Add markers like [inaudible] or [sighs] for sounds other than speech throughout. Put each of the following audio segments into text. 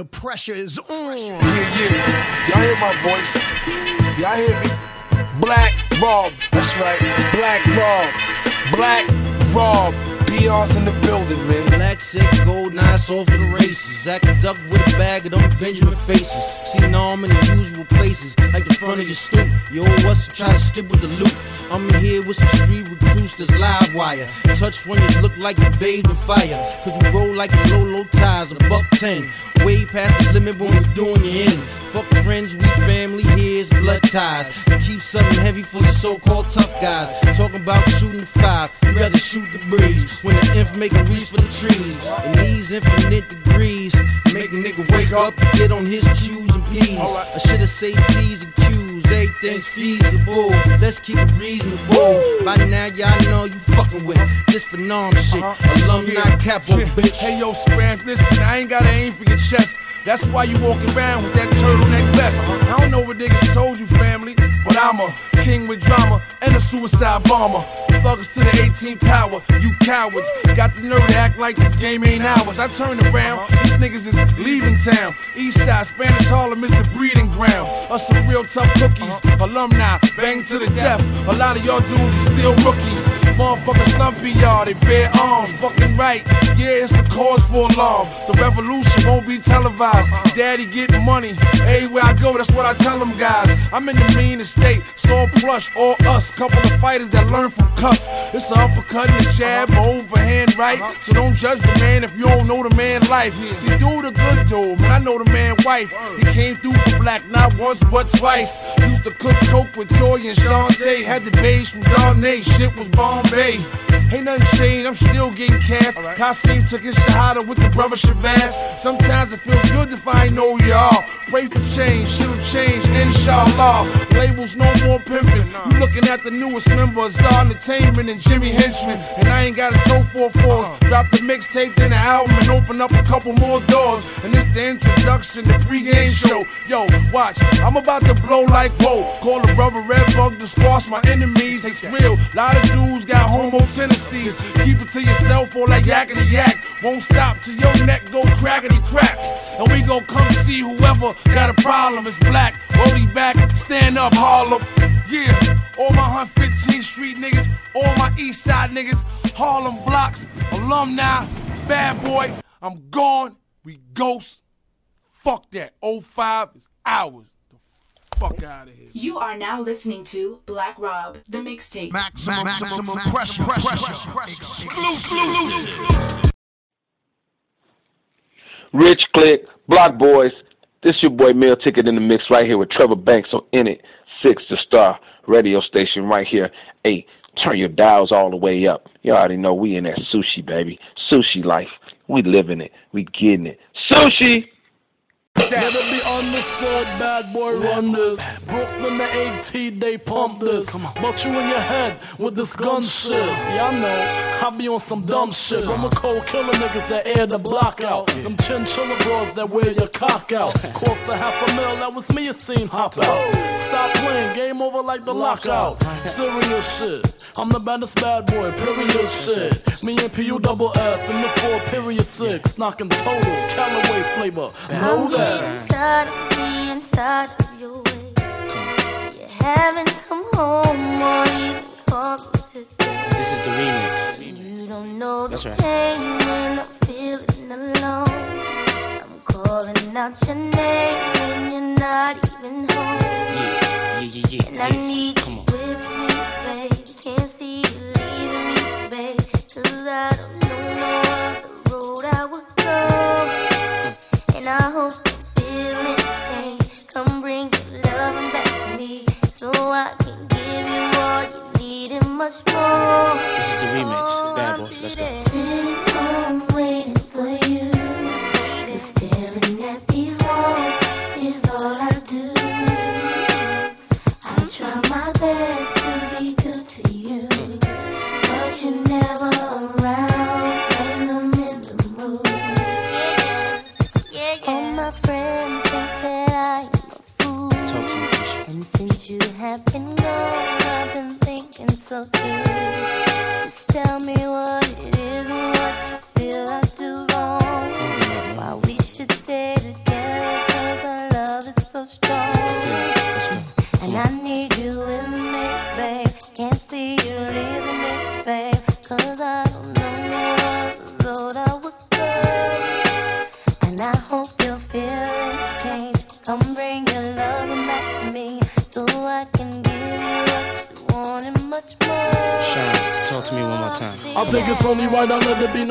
The pressure is on. Yeah, yeah. Y'all hear my voice? Y'all hear me? Black Rob. That's right. Black Rob. Black Rob. Beyond's in the building, man. Black six, gold nine, sold for the races. Zach a duck with a bag of them Benjamin faces. Seen them in the usual places, like the front of your stoop. Yo, what's to try to skip with the loot? I'm in here with some street recruits that's live wire. Touch when you look like you bathed in fire. Cause we roll like the low, low ties, a buck ten. Way past the limit when we're doing you in. Fuck friends, we family, here's blood ties. Keep something heavy for your so-called tough guys. Talking about shooting the five, you rather shoot the breeze. When the inf make a reach for the trees. In these infinite degrees, make a nigga wake up, get on his Q's and P's. I should've said P's and Q's, everything's feasible. Let's keep it reasonable. By now, y'all know you fucking with this norm shit. Uh-huh. Alumni capo, bitch. Hey, yo, Scram, listen, I ain't gotta aim for your chest. That's why you walk around with that turtleneck vest. I don't know what niggas told you, family, but I'm a king with drama and a suicide bomber. Thuggers to the 18 power, you cowards. Got the nerve to act like this game ain't ours. I turn around, these niggas is leaving town. East side, Spanish Harlem is the breeding ground of some real tough cookies. Alumni, bang to the death. A lot of y'all dudes are still rookies. Motherfuckers slumpy y'all, they bear arms. Fucking right, yeah, it's a cause for alarm. The revolution won't be televised. Daddy getting money. Everywhere I go, that's what I tell them guys. I'm in the meanest state, so plush, all us. Couple of fighters that learn from cuss. It's a uppercut and a jab, a overhand right. Uh-huh. So don't judge the man if you don't know the man life. See, do the good dude, man. I know the man wife. He came through for black not once but twice. Used to cook coke with Toy and Shantae. Had the beige from Darnay. Shit was Bombay. Ain't nothing changed, I'm still getting cash. Kasim took his shahada with the brother Shabazz. Sometimes it feels good if I know y'all. Pray for change, shit'll change, inshallah. Labels no more pimping. You looking at the newest member of Czar Entertainment and Jimmy Henchman. And I ain't got a toe for fours. Uh-huh. Drop the mixtape, then the album, and open up a couple more doors. And it's the introduction, the pregame show. Yo, watch, I'm about to blow like whoa. Call a brother Red Bug to squash my enemies. It's real. Lot of dudes got homo tendencies. Keep it to yourself or like yakety yak. Won't stop till your neck go crackety crack. And we gon' come see whoever got a problem. It's black, Rolly back, stand up, Harlem. Yeah, all my 115th Street niggas, all my East Side niggas, Harlem blocks, alumni, bad boy. I'm gone. We ghost. Fuck that. 05 is ours. The fuck out of here. You are now listening to Black Rob, the mixtape. Maximum, maximum pressure, pressure, exclusive. Rich Click, Block Boys. This your boy Mail Ticket in the mix right here with Trevor Banks on In It, Six the Star radio station right here. Hey, turn your dials all the way up. You already know we in that sushi, baby. Sushi life. We living it. We getting it. Sushi! Let it be understood, bad boy run this. Brooklyn the 18, they pump this. But you in your head with this gun shit. Yeah, I know. I be on some dumb shit. I'm a cold killer niggas that air the block out. Them chinchilla bros that wear your cock out. [laughs] Cost a half a mil, that was me a scene hop out. Stop playing, game over like the lockout. Serious shit. I'm the baddest bad boy, period shit. Me and PU double F in the four period six. Knocking total, Callaway flavor. Know that. tired of being tired of your way. You haven't come home or even called me today. This is the remix. You don't know That's the right. pain when I'm feeling alone. I'm calling out your name when you're not even home. Yeah, yeah, yeah, yeah. And I need Come you on. with me, Cause I don't know no other road I would go. And I hope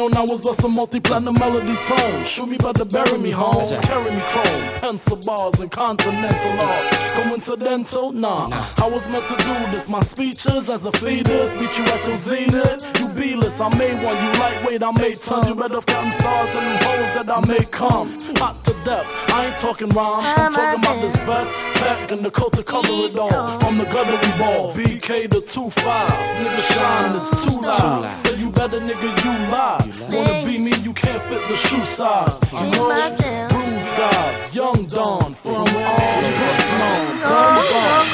let it be known I was just a multi-platinum melody tone. Shoot me, but to bury me home. Carry me chrome, pencil bars and continental arts. Coincidental? Nah. I was meant to do this. My speeches as a fetus beat you at your zenith. You B-list, I made one. You lightweight, I made tons. You better counting stars and them hoes that I may come. Hot death. I ain't talking rhymes. I'm talking about this vest, tech, and the coat to cover it all. From the gutter we ball. BK the 2-5. Nigga shine is too loud. So you better nigga you lie. Wanna be me, you can't fit the shoe size. You know, bruise guys, young Don from Arlington. Don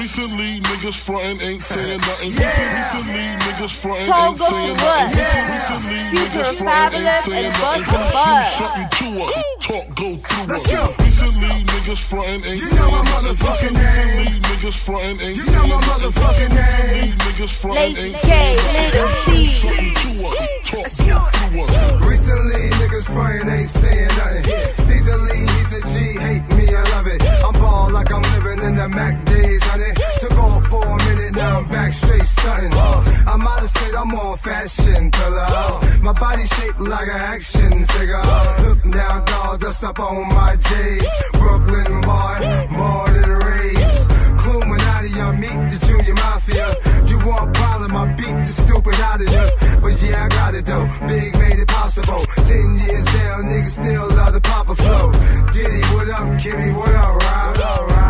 Recently, niggas frontin' ain't saying nothing. Recently, niggas frontin' ain't go saying through us. nothing. Recently, Future niggas and frontin' ain't Fabolous saying and nothing. Bust and Buzz. Something to us. Talk go through Let's us. go. Recently, niggas frontin' ain't You saying know my nothing. motherfucking Recently, niggas frontin' ain't You saying know my nothing. motherfucking Recently, niggas frontin' ain't K, saying nothing. Little Something C. to us. Talk go through us. Recently, niggas frontin' ain't saying nothing. Seasonally, he's a G, hate me, I love it. I'm ball like I'm living in the Mac days, honey. Took off for a minute, now I'm back straight stunting. I'm out of state, I'm on fashion pillar. My body shaped like an action figure. Look now, dog, dust up on my J's. Brooklyn boy, born and raised. Illuminati, I meet the junior mafia. You want problem, I beat the stupid out of you. But yeah, I got it though. Big made it possible. Ten years down, niggas still love the Papa flow. Diddy, what up? Kimmy, what up, Rob?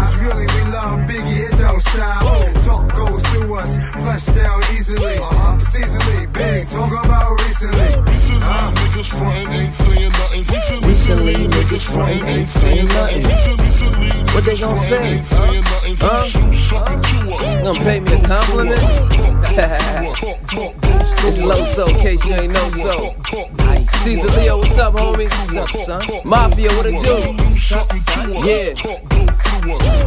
It's really we love Biggie, it don't stop. Talk goes through us, flesh down easily. Uh-huh. Seasonally, big, talk about recently. Recently, niggas frontin' ain't saying nothing. Recently, Recently, niggas frontin' ain't saying nothing. Recently, What they gon' say? Huh? Something. Gonna pay me a compliment? [laughs] It's low so, in case you ain't know so. Caesar Leo, what's up, homie? What's up, son? Mafia, what it do? Yeah.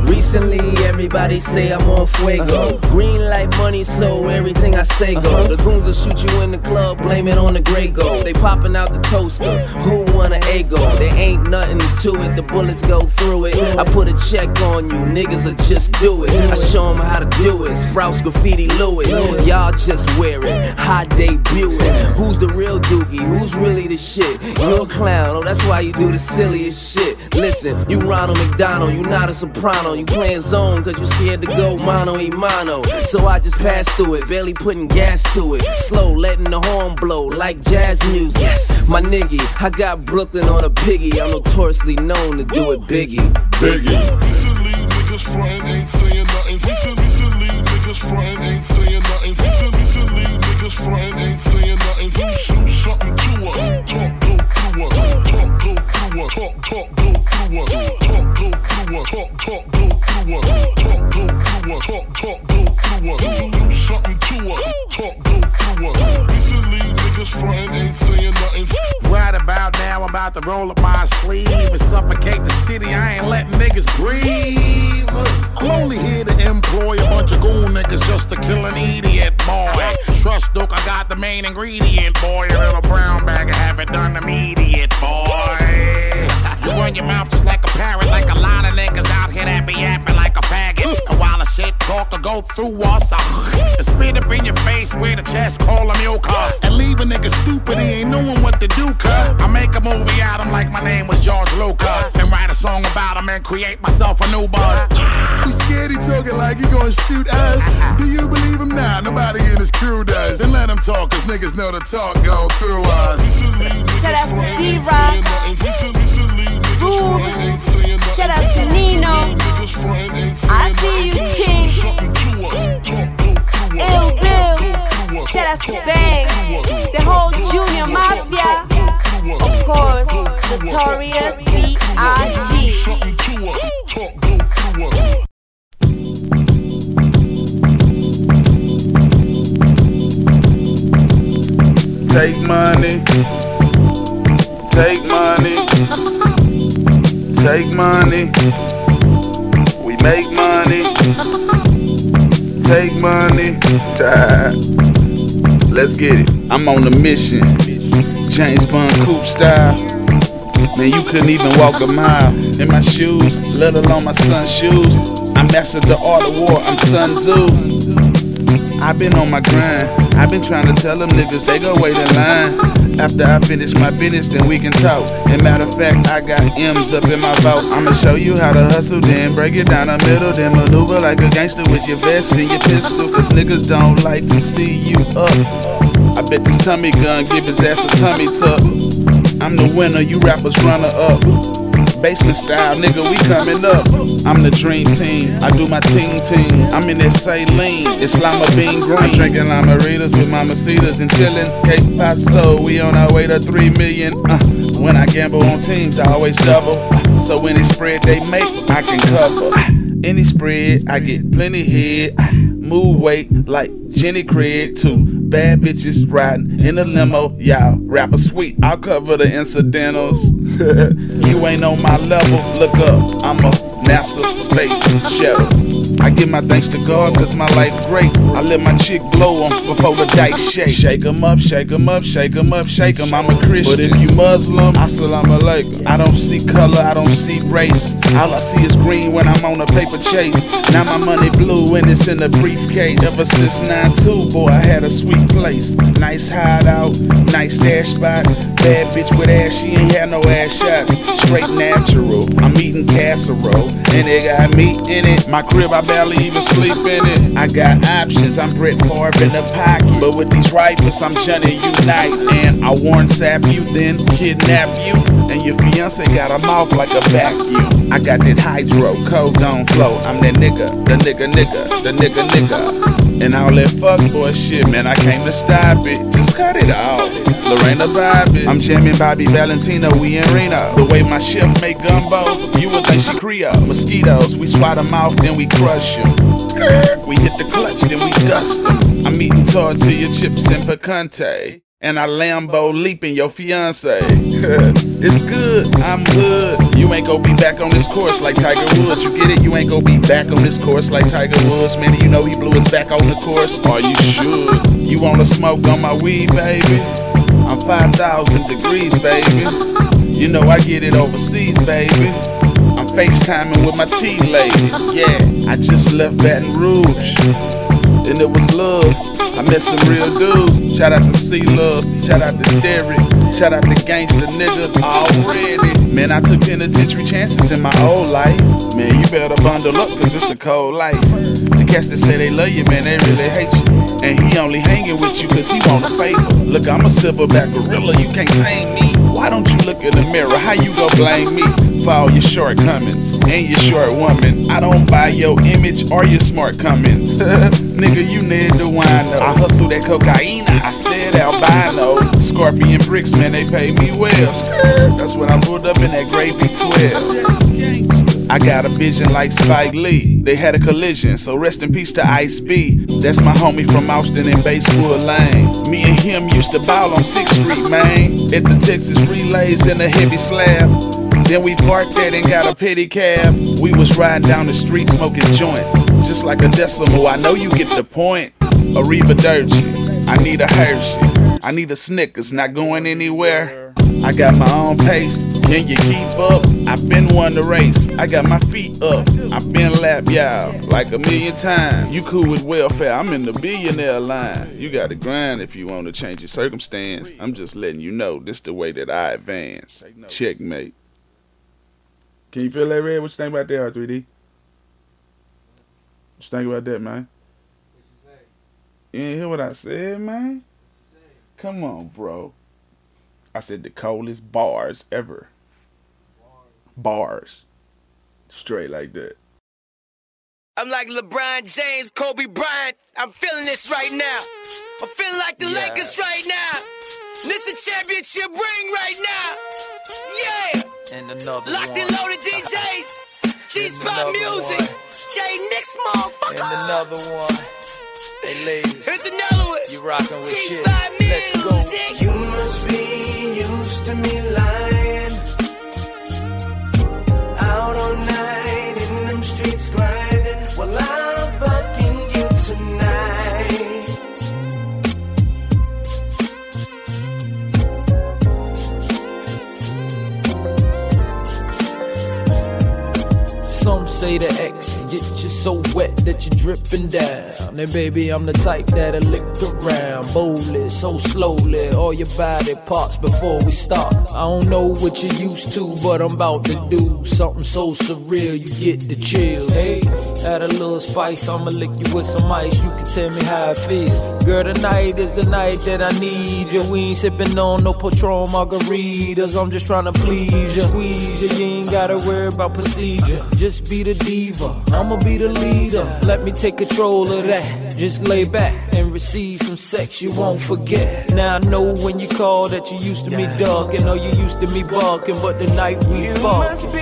Recently, everybody say I'm on fuego. Green light money, so everything I say go. The goons will shoot you in the club, blame it on the gray gold. They popping out the toaster. Who want an ego? There ain't nothing to it. The bullets go through it. I put a check on you, niggas will just do it. I show 'em how to do it. Sprouts graffiti Louis. Y'all just wear it. Hot debut it. Who's the real dookie? Who's really the shit? You a clown, oh, that's why you do the silliest shit. Listen, you Ronald McDonald, you not a soprano. You playing zone cause you scared to go mano y mano. So I just pass through it, barely putting gas to it. Slow, letting the horn blow like jazz music. Yes, my nigga, I got Brooklyn on a piggy. I'm notoriously known to do it biggie. Biggie. Recently, niggas frontin' ain't saying nothing. Recently, recently, niggas frontin' ain't saying nothing. Recently, recently, niggas frontin' ain't saying nothing. Do, do something to us. Talk go through us. Talk go through us. Talk, talk go through us. Us. Talk, talk go through us. Talk go through us. Talk, talk go through us. Do, something to us. Talk go through us. Recently, niggas frontin' ain't saying nothing. Right about now, I'm about to roll up my sleeve and suffocate the city. I ain't letting niggas breathe. I'm only here to employ a bunch of goon niggas just to kill an idiot, boy. Trust Duke, I got the main ingredient, boy. A little brown bag and have it done immediate, boy. You run your mouth just like a parrot, like a lot of niggas out here that be yapping like a faggot. And while the shit talk to go through us, I and spit up in your face with a chest, call him your cuss. And leave a nigga stupid, he ain't knowing what to do, cuz. I make a movie out him like my name was George Lucas. And write a song about him and create myself a new buzz. We scared he talking like he gonna shoot us. Do you believe him now? Nobody in his crew does. And let him talk, cause niggas know the talk go through us. Shout out to D-Rock, Boom, shout out to Nino. I see you, Ching. Ill Bill, shout out to Bang, the whole Junior Mafia. Of course, Notorious B.I.G. Take money. Take money. Take money. We make money. Take money. Let's get it. I'm on a mission. James Bond coupe style. Man, you couldn't even walk a mile in my shoes, let alone my son's shoes. I mastered the art of war. I'm Sun Tzu. I've been on my grind. I've been trying to tell them niggas they go wait in line. After I finish my business, then we can talk. And matter of fact, I got M's up in my vault. I'ma show you how to hustle, then break it down the middle, then maneuver like a gangster with your vest and your pistol. Cause niggas don't like to see you up. I bet this tummy gun give his ass a tummy tuck. I'm the winner, you rappers runner up. Basement style, nigga, we coming up. I'm the dream team, I do my ting ting. I'm in that saline, it's lima bean green. I'm drinking limaritas with mamacitas and chillin'. Cape Paso, we on our way to three million. Uh, when I gamble on teams, I always double. Uh, so any spread they make, I can cover. Uh, any spread, I get plenty head. Move weight like Jenny Craig too. Bad bitches riding in a limo, y'all. Rapper sweet, I'll cover the incidentals. [laughs] you ain't on my level, look up. I'm a NASA space shuttle. I give my thanks to God cause my life great. I let my chick blow 'em before the dice shake. Shake 'em up, shake 'em up, shake 'em up, shake 'em. I'm a Christian. But if you Muslim, assalamu alaikum. I don't see color, I don't see race. All I see is green when I'm on a paper chase. Now my money blue and it's in a briefcase. Ever since 9-2, boy, I had a sweet place. Nice hideout, nice dash spot. Bad bitch with ass, she ain't had no ass shots. Straight natural. I'm eating casserole and it got meat in it. My crib, I barely even sleep in it. I got options, I'm Brett Favre in the pocket. But with these rifles, I'm Johnny Unitas. And I warn sap you, then kidnap you. And your fiance got a mouth like a vacuum. I got that hydro, cold don't flow. I'm that nigga, the nigga, nigga, the nigga, nigga. And all that fuck boy shit, man, I came to stop it. Just cut it off. Lorena Bobbitt. I'm jamming Bobby Valentino, we in Reno. The way my chef make gumbo, you would think she Creole. Mosquitoes, we swat them out, then we crush them. We hit the clutch, then we dust them. I'm eating tortilla chips and picante. And I Lambo leaping your fiance. [laughs] it's good, I'm good. You ain't gonna be back on this course like Tiger Woods. You get it? You ain't gonna be back on this course like Tiger Woods. Man, you know he blew his back on the course. Or you should. You wanna smoke on my weed, baby? I'm 5,000 degrees, baby. You know I get it overseas, baby. I'm FaceTiming with my tea lady. Yeah, I just left Baton Rouge. And it was love. I met some real dudes. Shout out to C Love. Shout out to Derek. Shout out to Gangsta Nigga already. Man, I took penitentiary chances in my old life. Man, you better bundle up, cause it's a cold life. The cats that say they love you, man, they really hate you. And he only hanging with you cause he want a favor. Look, I'm a silverback gorilla, you can't tame me. Why don't you look in the mirror? How you gon' blame me for all your shortcomings and your short woman? I don't buy your image or your smart comments. [laughs] Nigga, you need the wino. I hustle that cocaine, I said albino. Scorpion bricks, man, they pay me well. That's when I pulled up in that gravy 12. I got a vision like Spike Lee. They had a collision, so rest in peace to Ice B. That's my homie from Austin and Baseball Lane. Me and him used to ball on 6th Street, man. At the Texas Relays in a heavy slab. Then we parked that and got a petty cab. We was riding down the street smoking joints. Just like a decimal, I know you get the point. Arriba Dirty, I need a Hershey. I need a Snickers, not going anywhere. I got my own pace. Can you keep up? I've been won the race. I got my feet up. I've been lap y'all like a million times. You cool with welfare? I'm in the billionaire line. You got to grind if you want to change your circumstance. I'm just letting you know this the way that I advance. Checkmate. Can you feel that red? What you think about that, R3D? What you think about that, man? You ain't hear what I said, man? Come on, bro. I said the coldest bars ever. Bars. Straight like that. I'm like LeBron James, Kobe Bryant. I'm feeling this right now. I'm feeling like the Yeah. Lakers right now. This a championship ring right now. Yeah. And another Locked one. and loaded DJs. G Spot Music. one. J Nix motherfucker. And another one. Hey ladies. Here's another one. You rocking with G Chip. Spot Let's go. Music. You must be used to me say the X, get you so wet that you're dripping down. And baby, I'm the type that'll lick around, boldly, so slowly, all your body parts before we start. I don't know what you're used to, but I'm about to do something so surreal, you get the chills. Hey, add a little spice, I'ma lick you with some ice, you can tell me how it feels. Girl, tonight is the night that I need you. We ain't sipping on no Patron margaritas, I'm just trying to please you. Squeeze you, you ain't gotta worry about procedure. Just be the diva, I'ma be the leader. Let me take control of that. Just lay back and receive some sex you won't forget. Now I know when you call that you used to me ducking, or you used to me barking, but the night we You fucked. must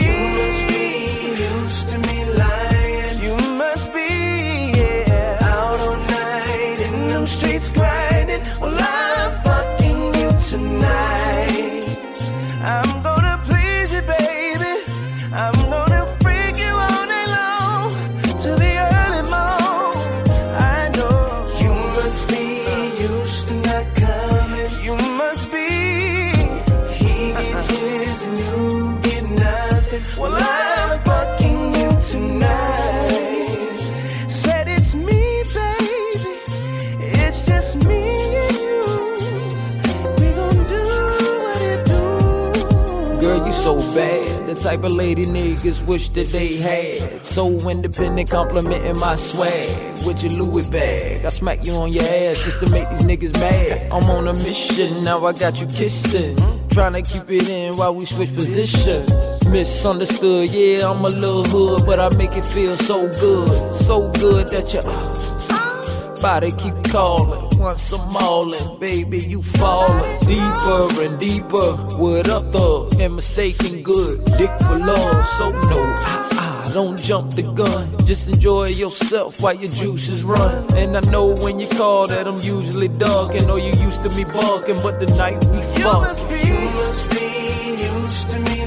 type of lady niggas wish that they had. So independent, complimenting my swag with your Louis bag. I smack you on your ass just to make these niggas mad. I'm on a mission, now I got you kissing. Trying to keep it in while we switch positions. Misunderstood, yeah, I'm a little hood, but I make it feel so good. So good that you. [sighs] Body keep calling, I'm all in, baby, you falling deeper and deeper. What up, thug? And mistaken good, dick for love. So no, ah, ah, don't jump the gun. Just enjoy yourself while your juices run. And I know when you call that I'm usually ducking, or you used to me barking, but the night we You fucked. must be, you must be used to me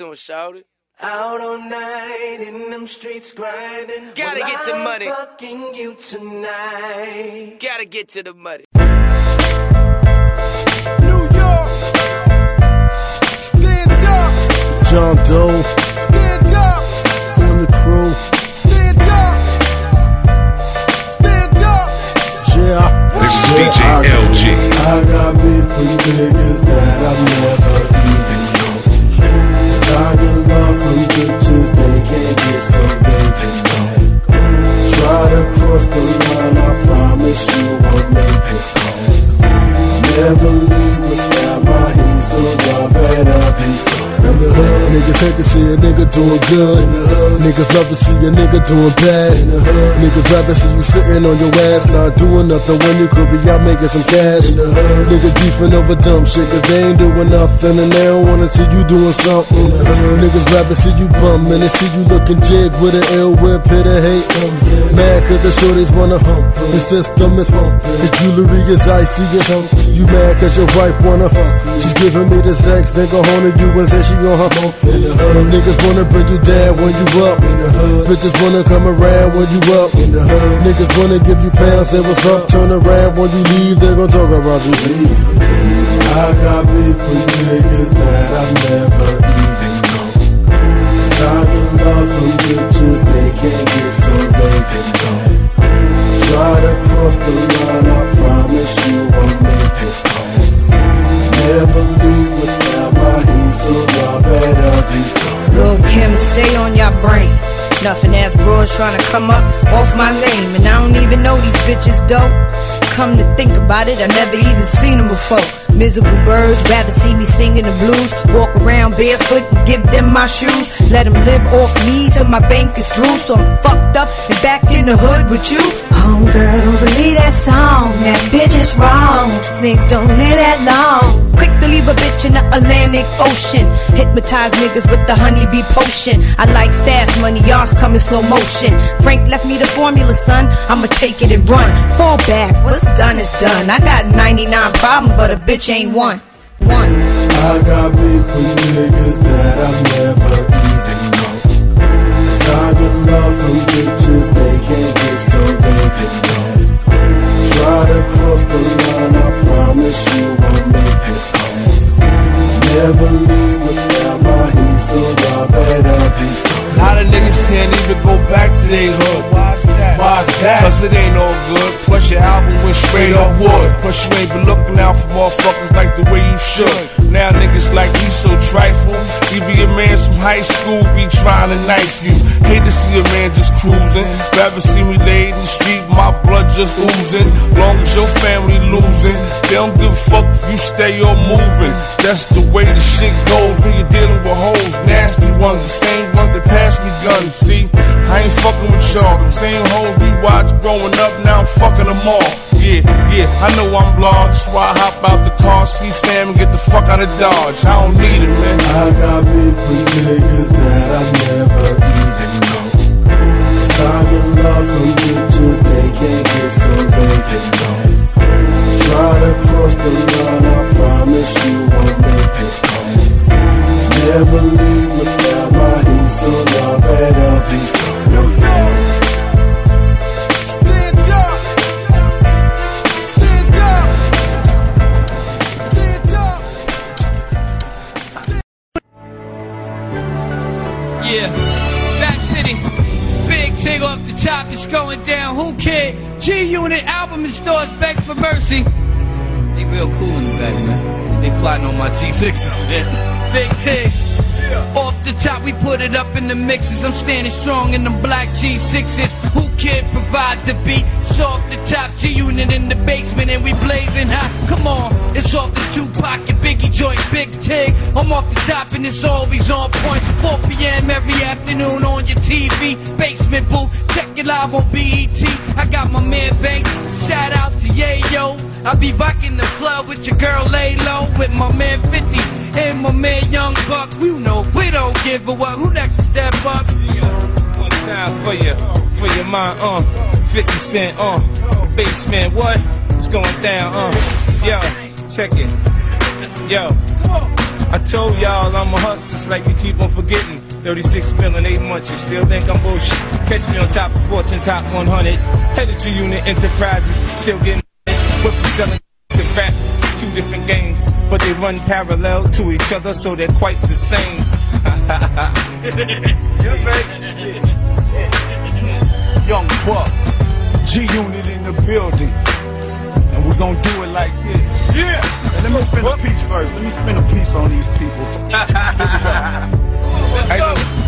don't lie to him, shouted. Out all night in them streets grinding. Gotta Well, get the I'm money. Fucking you tonight. Gotta get to the money. New York. Stand up. John Doe, Stand up. family crew, Stand up. Stand up. yeah. This is DJ LG. I got beef with niggas that I've never doing good. Niggas love to see a nigga doing bad. Niggas rather see you sitting on your ass, not doing nothing when you could be out making some cash. Niggas beefing over dumb shit, cause they ain't doing nothing and they don't wanna see you doing something. Niggas rather see you bumming and see you looking jig with an ill whip, hit a hate. Um, Mad cause the shorties wanna hump. The system is humping. The jewelry is icy and humping. You mad cause your wife wanna fuck. She's giving me the sex, then go home to you and say she on her hump. In the hood. Niggas wanna bring you down when you up. In the hood. Bitches wanna come around when you up. In the hood. Niggas wanna give you pounds, say what's up. Turn around when you leave, they gon' talk about you. Please believe I got beef with niggas that I've never even known. Get love from bitches, they can't get vacant. Try to cross the line, I promise you won't make it past. Never leave without my heat, so y'all better be Lil Kim, stay on your brain. Nothing ass bros trying to come up off my name. And I don't even know these bitches dope. Come to think about it, I never even seen them before. Miserable birds rather see me singing the blues. Walk around barefoot and give them my shoes. Let them live off me till my bank is through. So I'm fucked up and back in the hood with you. Homegirl, don't believe that song. That bitch is wrong. Snakes don't live that long. Quick to leave a bitch in the Atlantic Ocean. Hypnotize niggas with the honeybee potion. I like fast money, y'all's come in slow motion. Frank left me the formula, son. I'ma take it and run. Fall back, what's done is done. I got 99 problems, but a bitch ain't one. One. I got beef with niggas that I've never even known. I get love from bitches they can know. Try to cross the line, I promise you won't make it home. Never leave without my heat, so y'all better be A lot of niggas can't even go back to their hood. Why's that? Why's that? Cause it ain't all good. Plus your album went straight up wood. Plus you ain't been looking out for motherfuckers like the way you should. Now niggas like you so trifle. Even a man from high school be trying to knife you. Hate to see a man just cruising. Rather see me laid in the street, my blood just oozing. Long as your family losing, they don't give a fuck if you stay or moving. That's the way the shit goes when you're dealing with hoes. Nasty ones, the same ones that pass me guns. See, I ain't fucking with y'all. The same hoes we watched growing up, now I'm fucking them all. Yeah, yeah, I know I'm blonde. That's why I hop out the car, see fam, and get the fuck out of Dodge. I don't need it, man. I got beef with niggas that I've never even known. I get love from bitches they can't get so they can know. Try to cross the line, I promise you won't make it home. Never leave without G Unit album in stores, beg for mercy. They real cool in the back, man. They plotting on my G6s, man. Big T. Yeah. Off the top, we put it up in the mixes. I'm standing strong in them black G6s. Who can provide the beat? It's off the top, G Unit in the basement, and we blazing hot. Come on, it's off the Tupac and Biggie joint, Big Tig. I'm off the top, and it's always on point. 4 p.m. every afternoon on your TV. Basement booth, check it live on BET. I got my man Banks, shout out to Yayo. I be rocking the club with your girl Laylow, with my man 50 and my man Young Buck. We know we don't give a what. Who next to step up? One time for you, for your mind, uh, 50 cent, uh, basement, what? It's going down, uh, yo, check it, yo. I told y'all I'm a hustler, it's like you keep on forgetting. 36 million, eight months, you still think I'm bullshit. Catch me on top of Fortune Top 100. Headed to Unit Enterprises, still getting whip from selling to. It's two different games, but they run parallel to each other, so they're quite the same. [laughs] Young Buck, G Unit in the building. And we're gonna do it like this. Yeah! And let me spin a piece first. Let me spin a piece on these people. [laughs] hey, look.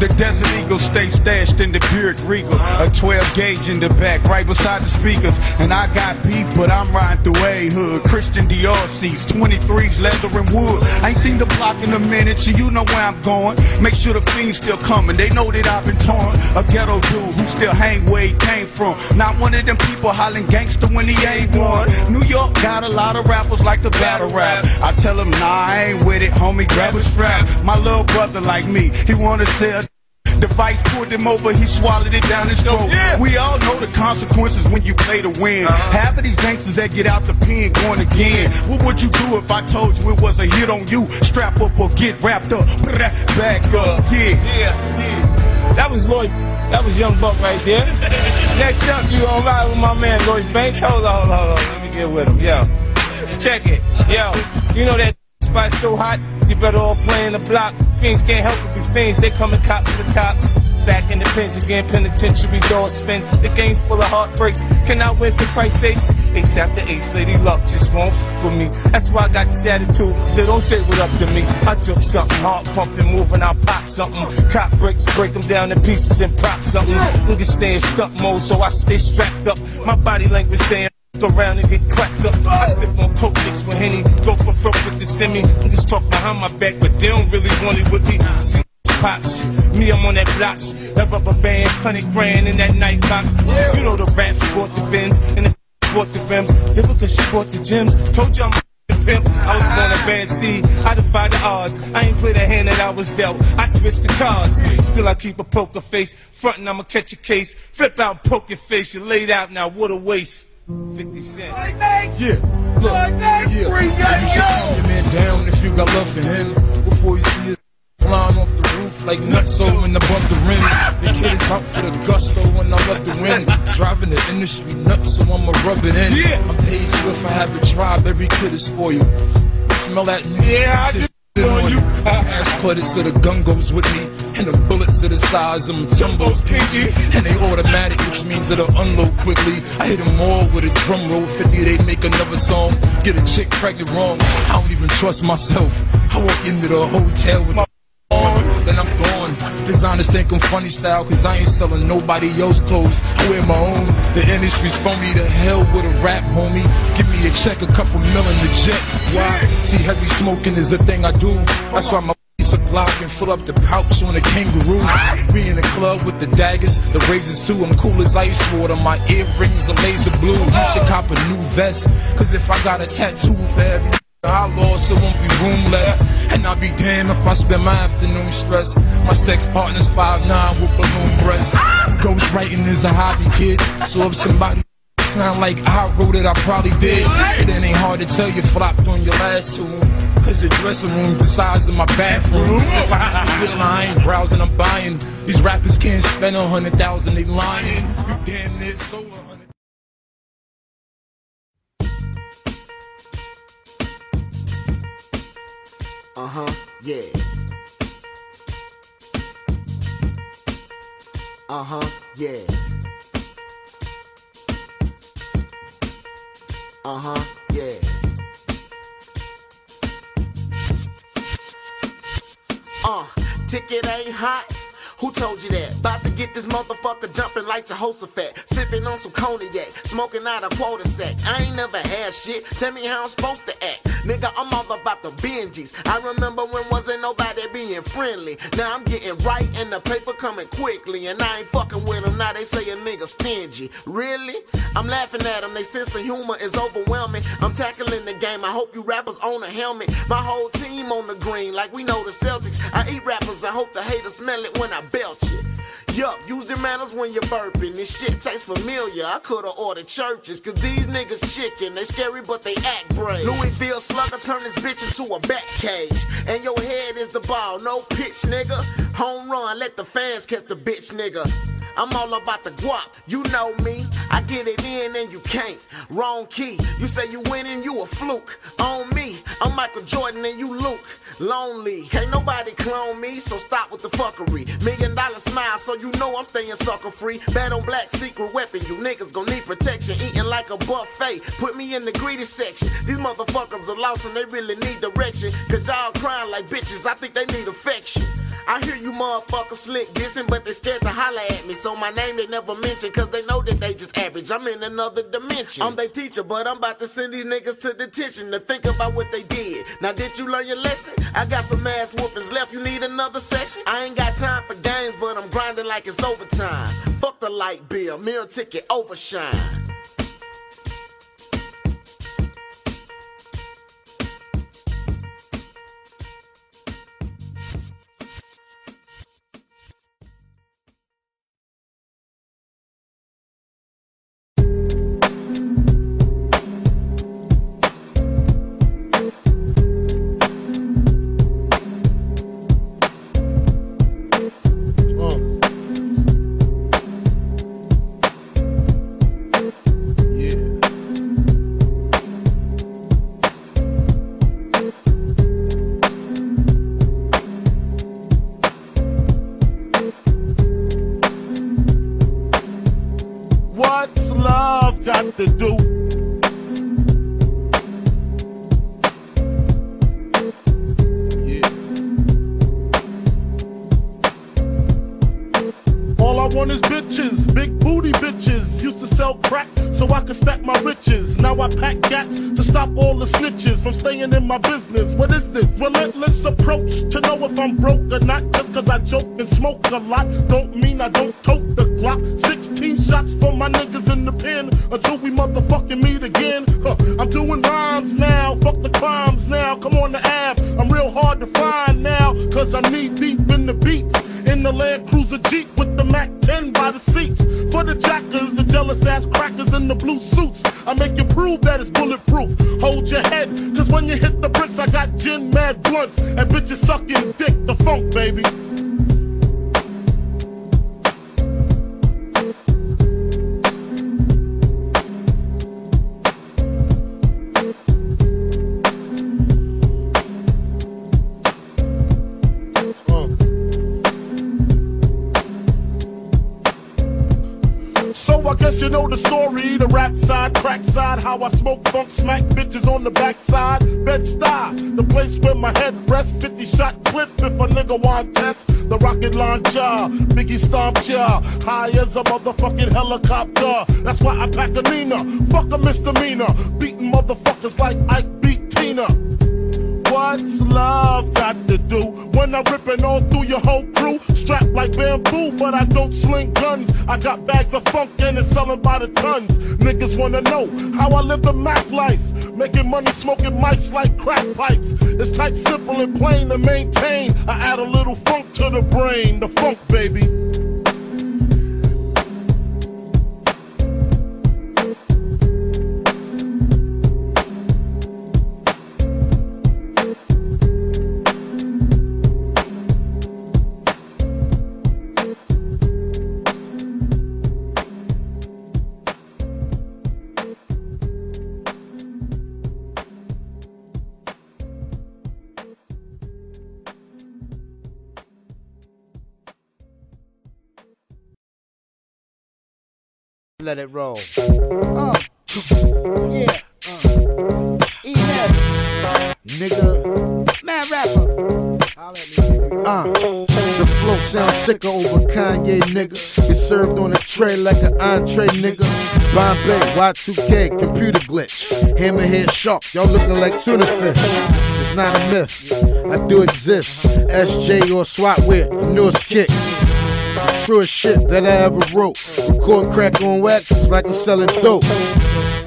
The Desert Eagle stay stashed in the Buick Regal. A 12 gauge in the back, right beside the speakers. And I got beef, but I'm riding through A Hood. Christian Dior seats, 23s, leather and wood. I ain't seen the block in a minute, so you know where I'm going. Make sure the fiends still coming. They know that I've been torn. A ghetto dude who still hang where he came from. Not one of them people hollering gangster when he ain't one. New York got a lot of rappers like the battle rap. I tell him, nah, I ain't with it, homie, grab a strap. My little brother like me, he wanna sell the vice pulled him over, he swallowed it down his throat. We all know the consequences when you play to win. Uh-huh. Half of these gangsters that get out the pen going again. What would you do if I told you it was a hit on you? Strap up or get wrapped up. Back up, yeah. Yeah, yeah. That was Lloyd. That was Young Buck right there. [laughs] Next up, you on ride with my man Lloyd Banks. Hold on, hold on, hold on. Let me get with him. Yo, check it. Yo, you know that spot so hot, you better all play in the block. Fiends can't help but be fiends. They coming cops for cops. Back in the pens again, penitentiary doors spin. The game's full of heartbreaks. Cannot win for Christ's sakes. Ace after ace, lady luck just won't fuck with me. That's why I got this attitude. They don't say what up to me. I took something, heart pumping, moving, I pop something. Cop bricks, break them down in pieces and prop something. Niggas stay in stuck mode, so I stay strapped up. My body language saying. Around and get clapped up. I sip on coke mixed with Henny, go for broke with the semi. Niggas talk behind my back, but they don't really want it with me. See pops, me I'm on that blocks, that rubber band, hundred grand in that night box. You know the raps bought the bins and the [laughs] bought the rims. Never cause she bought the gems. Told you I'm a [laughs] pimp. I was born a bad seed. I defied the odds. I ain't play the hand that I was dealt. I switched the cards. Still I keep a poker face. Frontin' I'ma catch a case. Flip out, poke your face. You laid out now. What a waste. 50 cent. Yeah. Look, yeah. And you should calm your man down if you got love for him before you see it flying off the roof like nutso in the bump the rim. The kid is out for the gusto and I love the win. Driving the industry nuts, so I'ma rub it in. I'm paid swift, I have a tribe, every kid is spoiled. You smell that new Yeah, I just on you. Ass putted so the gun goes with me. And the bullets are the size of them Jumbo's pinky. And they automatic, which means it'll unload quickly. I hit them all with a drum roll 50, they make another song. Get a chick pregnant wrong. I don't even trust myself. I walk into the hotel with my on, then I'm gone. Designers think I'm funny style, cause I ain't selling nobody else clothes. I wear my own. The industry's phony the hell with a rap, homie. Give me a check, a couple mil in the jet. Why? See, heavy smoking is a thing I do. That's why my of Glock and fill up the pouch on a kangaroo. We in the club with the daggers, the razors too. I'm cool as ice water. My earrings are laser blue. You should cop a new vest, cause if I got a tattoo for every I lost, it won't be room left. And I'll be damned if I spend my afternoon stressed. My sex partner's 5'9 with balloon breasts. Ghost writing is a hobby, kid. So if somebody sound like I wrote it, I probably did. It ain't hard to tell you flopped on your last tune. Cause the dressing room the size of my bathroom. [laughs] I ain't browsing, I'm buying. These rappers can't spend a hundred thousand, they lying. You damn near sold. Uh huh, yeah. Uh huh, yeah. Uh huh, yeah. Uh, ticket ain't hot. Who told you that? About to get this motherfucker jumping like Jehoshaphat. Sipping on some cognac, smoking out a quarter sack. I ain't never had shit. Tell me how I'm supposed to act. Nigga, I'm all about the binges. I remember when wasn't nobody being friendly. Now I'm getting right and the paper coming quickly. And I ain't fucking with them. Now they say a nigga stingy. Really? I'm laughing at them. They sense of humor is overwhelming. I'm tackling the game. I hope you rappers own a helmet. My whole team on the green, like we know the Celtics. I eat rappers. I hope the haters smell it when I belch it. Yup, use your manners when you're burping. This shit tastes familiar. I could've ordered Church's, cause these niggas chicken. They scary, but they act brave. Louisville slugger turn this bitch into a bat cage. And your head is the ball, no pitch, nigga. Home run, let the fans catch the bitch, nigga. I'm all about the guap, you know me. I get it in and you can't. Wrong key. You say you winning, you a fluke. On me, I'm Michael Jordan and you Luke Longley, can't nobody clone me, so stop with the fuckery. Million dollar smile, so you know I'm staying sucker free. Bad on black, secret weapon. You niggas gon' need protection. Eating like a buffet. Put me in the greedy section. These motherfuckers are lost and they really need direction. Cause y'all crying like bitches, I think they need affection. I hear you motherfuckers slick dissing, but they scared to holler at me. So my name they never mention, cause they know that they just average. I'm in another dimension. I'm their teacher, but I'm about to send these niggas to detention to think about what they did. Now, did you learn your lesson? I got some ass whoopings left. You need another session? I ain't got time for games, but I'm grinding like it's overtime. Fuck the light bill, meal ticket, overshine. Glock. 16 shots for my niggas in the pen until we motherfucking meet again. Huh, I'm doing rhymes now, fuck the crimes now. Come on the Ave, I'm real hard to find now. Cause I'm knee deep in the beats. In the Land Cruiser Jeep with the Mac 10 by the seats. For the jackers, the jealous ass crackers in the blue suits. I make you prove that it's bulletproof. Hold your head, cause when you hit the bricks, I got gin mad blunts and bitches sucking dick, the funk, baby. You know the story, the rap side, crack side, how I smoke funk, smack bitches on the backside. Bed Stuy, the place where my head rests, 50 shot clip if a nigga want test. The rocket launcher, Biggie stomp ya, high as a motherfucking helicopter. That's why I pack a Nina, fuck a misdemeanor, beating motherfuckers like Ike. What's love got to do when I'm ripping all through your whole crew? Strapped like bamboo, but I don't sling guns. I got bags of funk and it's selling by the tons. Niggas wanna know how I live the Mac life. Making money smoking mics like crack pipes. It's type simple and plain to maintain. I add a little funk to the brain, the funk baby. It roll. Uh, yeah. Uh, Enes, nigga, mad rapper. Uh, the flow sounds sicker over Kanye, nigga. It's served on a tray like an entree, nigga. Bombay, Y2K, computer glitch. Hammerhead shark, y'all looking like tuna fish. It's not a myth, I do exist. SJ or SWATware, the newest kicks. Truest shit that I ever wrote. Record crack on wax, it's like I'm selling dope.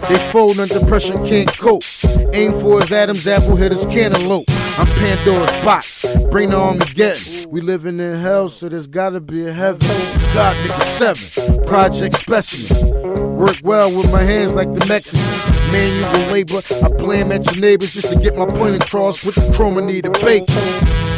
They fold under pressure, can't cope. Aim for his Adam's apple, hit his cantaloupe. I'm Pandora's box, bring the Armageddon. We living in hell, so there's gotta be a heaven. God, nigga, seven. Project specimen. Work well with my hands like the Mexicans. Manual labor, I blame at your neighbors just to get my point across with the chroma need a bake.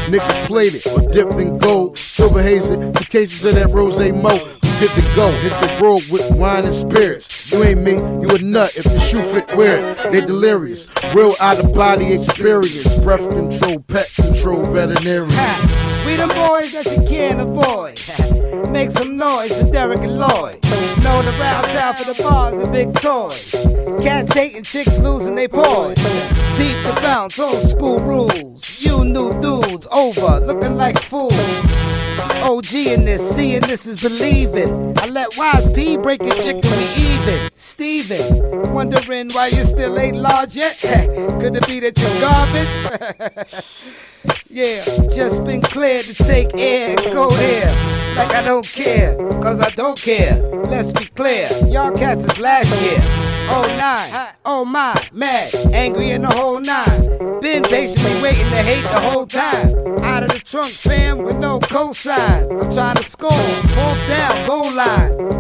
Nigga plated or dipped in gold. Silver hazy, two cases of that rose mo. Good to go, hit the road with wine and spirits. You ain't me, you a nut if the shoe fit wear it. They delirious, real out of body experience. Breath control, pet control, veterinarian. We them boys that you can't avoid. Make some noise for Derek and Lloyd. Known around town for the bars and big toys. Cats hating chicks losing they poise. Beat the bounce, old school rules. You new dudes over, looking like fools. OG in this, seeing this is believing. I let Wise P break it chicken, we even. Steven, wondering why you still ain't large yet? [laughs] Could it be that you're garbage? [laughs] yeah, just been cleared to take air go there. Like I don't care, cause I don't care. Let's be clear, y'all cats is last year. Oh nine, oh my, mad, angry in the whole nine. Been patiently waiting to hate the whole time. Out of the trunk, fam, with no cosign. I'm trying to score, fourth down, goal line.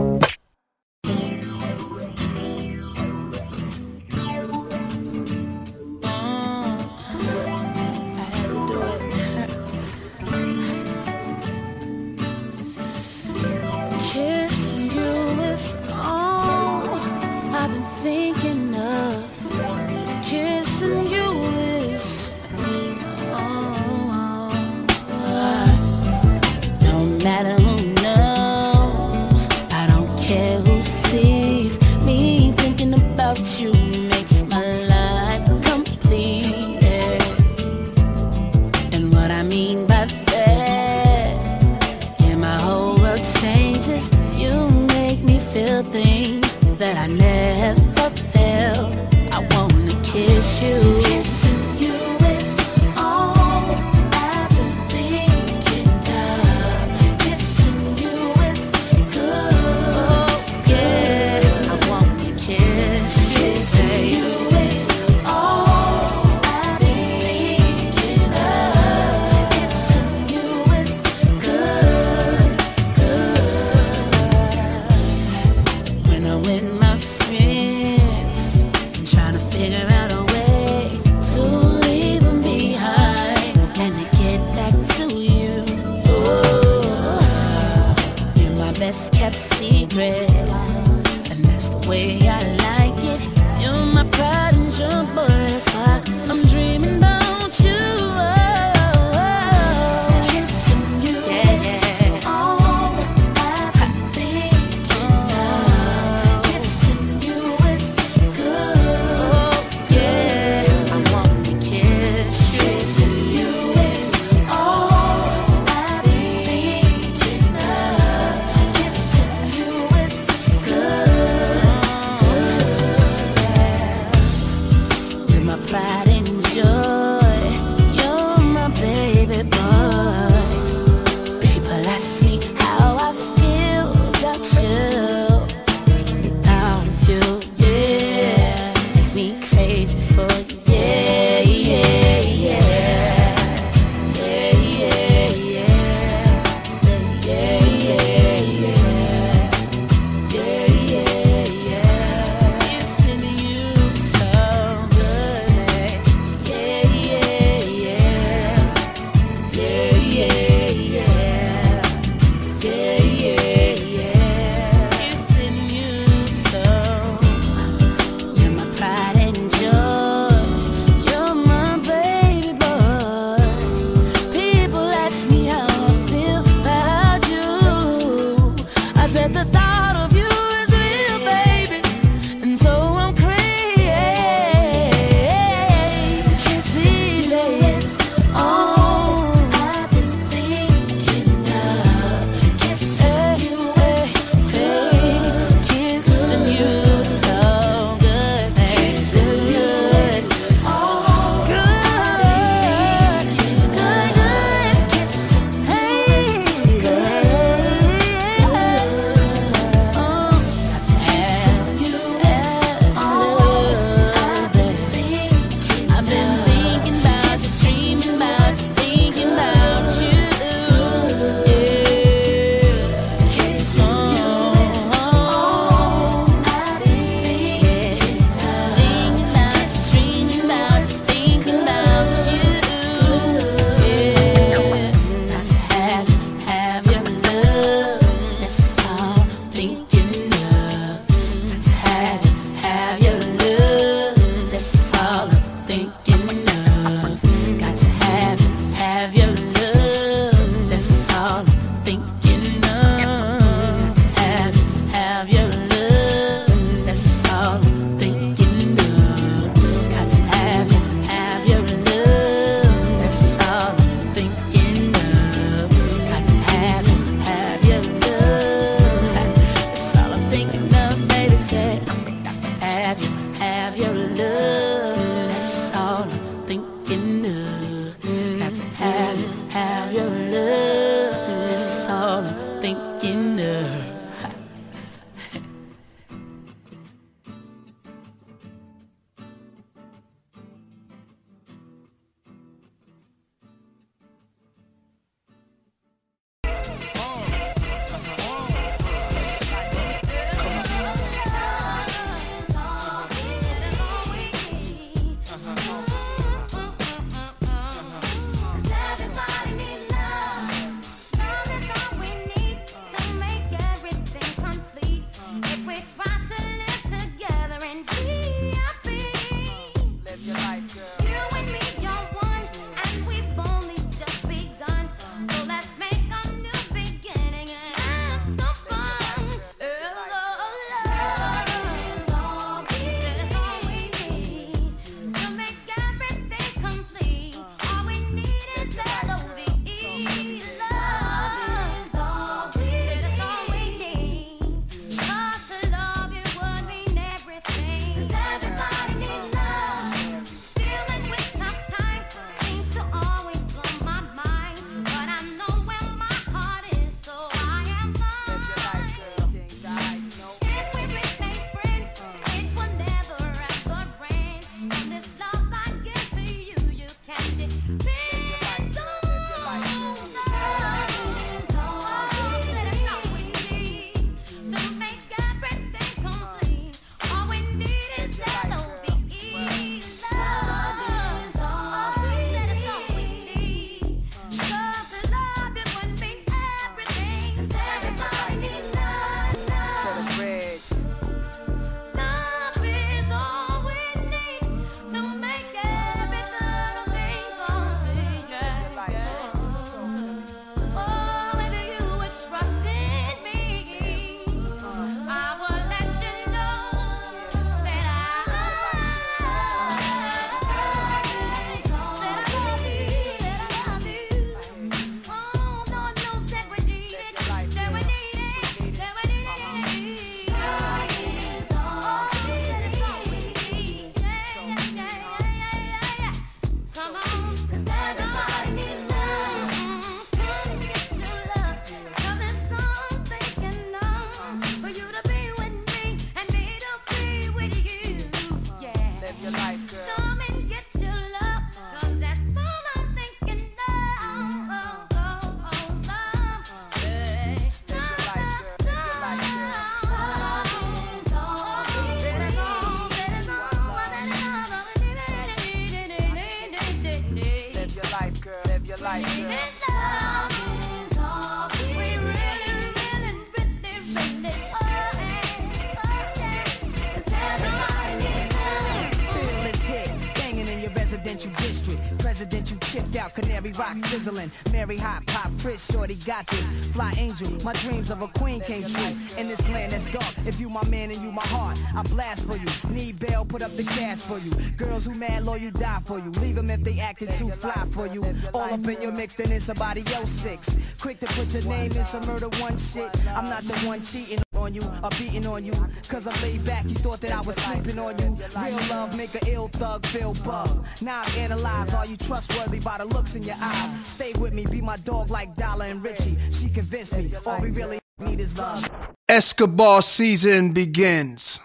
Canary Rock sizzling. Mary Hot, Pop, Chris, Shorty got this. Fly angel, my dreams of a queen came true. In this land that's dark, if you my man and you my heart, I blast for you. Need bail, put up the cash for you. Girls who mad loyal die for you. Leave them if they acting too fly for you. All up in your mix, then it's somebody else six. Quick to put your name in some murder one shit. I'm not the one cheating on you or beating on you. Cause I'm laid back, you thought that I was sleeping on you. Real love make a ill thug feel bug. Now I analyze, are you trustworthy by the looks in your eyes? Stay with me, be my dog like Dollar and Richie. She convinced me, all we really need is love. Escobar season begins.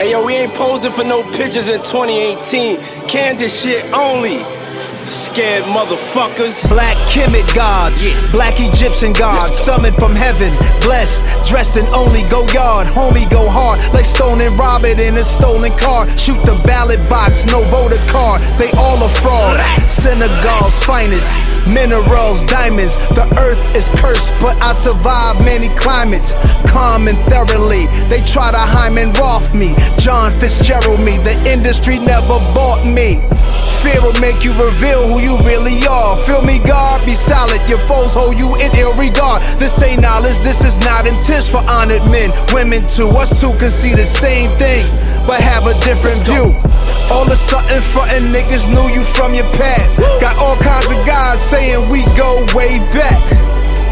Hey yo, we ain't posing for no pictures in 2018. Candid shit only. Scared motherfuckers. Black Kemet gods, black Egyptian gods, summoned from heaven, blessed, dressed in only Goyard. Homie go hard, like Stone and Robert in a stolen car. Shoot the ballot box, no voter card. They all are frauds. Senegal's finest, minerals, diamonds. The earth is cursed, but I survived many climates. Calm and thoroughly, they try to Hyman Roth me. John Fitzgerald me, the industry never bought me. Fear will make you reveal who you really are. Feel me, God, be solid. Your foes hold you in ill regard. This ain't knowledge, this is not intent for honored men. Women too, us two can see the same thing, but have a different view. All of a sudden, frontin' niggas knew you from your past. Got all kinds of guys saying we go way back.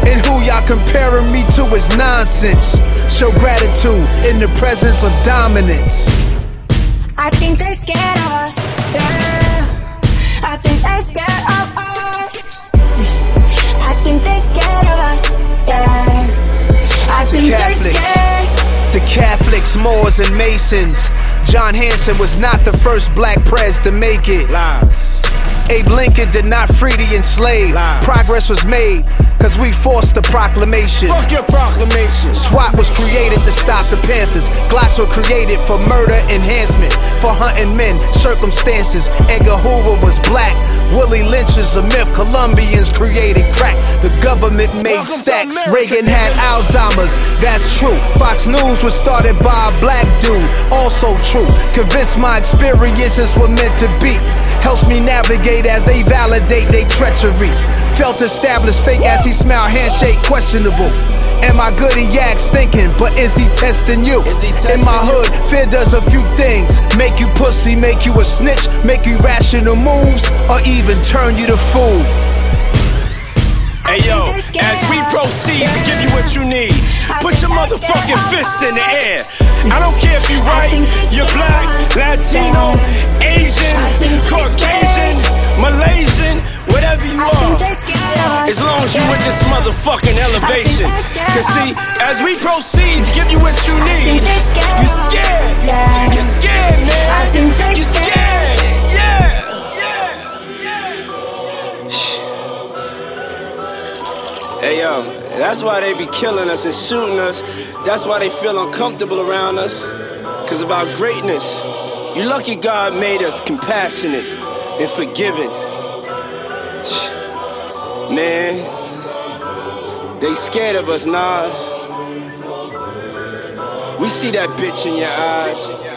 And who y'all comparing me to is nonsense. Show gratitude in the presence of dominance. I think they scared of us. Yeah. I think they scared of us. I think they scared of us. Yeah. I To think they Catholics, scared. to Catholics, Moors, and Masons, John Hanson was not the first black prez to make it. Lies. Abe Lincoln did not free the enslaved. Progress was made, cause we forced the proclamation. Fuck your proclamation. SWAT was created to stop the Panthers. Glocks were created for murder enhancement, for hunting men, circumstances. Edgar Hoover was black. Willie Lynch is a myth. Colombians created crack. The government made stacks. Reagan had Alzheimer's. That's true. Fox News was started by a black dude. Also true. Convinced my experiences were meant to be. Helps me navigate as they validate their treachery. Felt established, fake as he smiled, handshake questionable. Am I good at yaks thinking, but is he testing you? In my hood, fear does a few things. Make you pussy, make you a snitch, make you rational moves, or even turn you to fool. Hey yo, as we proceed to give you what you need, put your motherfucking fist in the air. I don't care if you white, you're black, Latino, Asian, Caucasian, Malaysian, whatever you are. As long as you with this motherfucking elevation. Cause see, as we proceed to give you what you need, you scared. You scared, man. You scared. Yeah. Hey yo, that's why they be killing us and shooting us. That's why they feel uncomfortable around us. Cause of our greatness. You lucky God made us compassionate and forgiving. Man, they scared of us, Nas. We see that bitch in your eyes.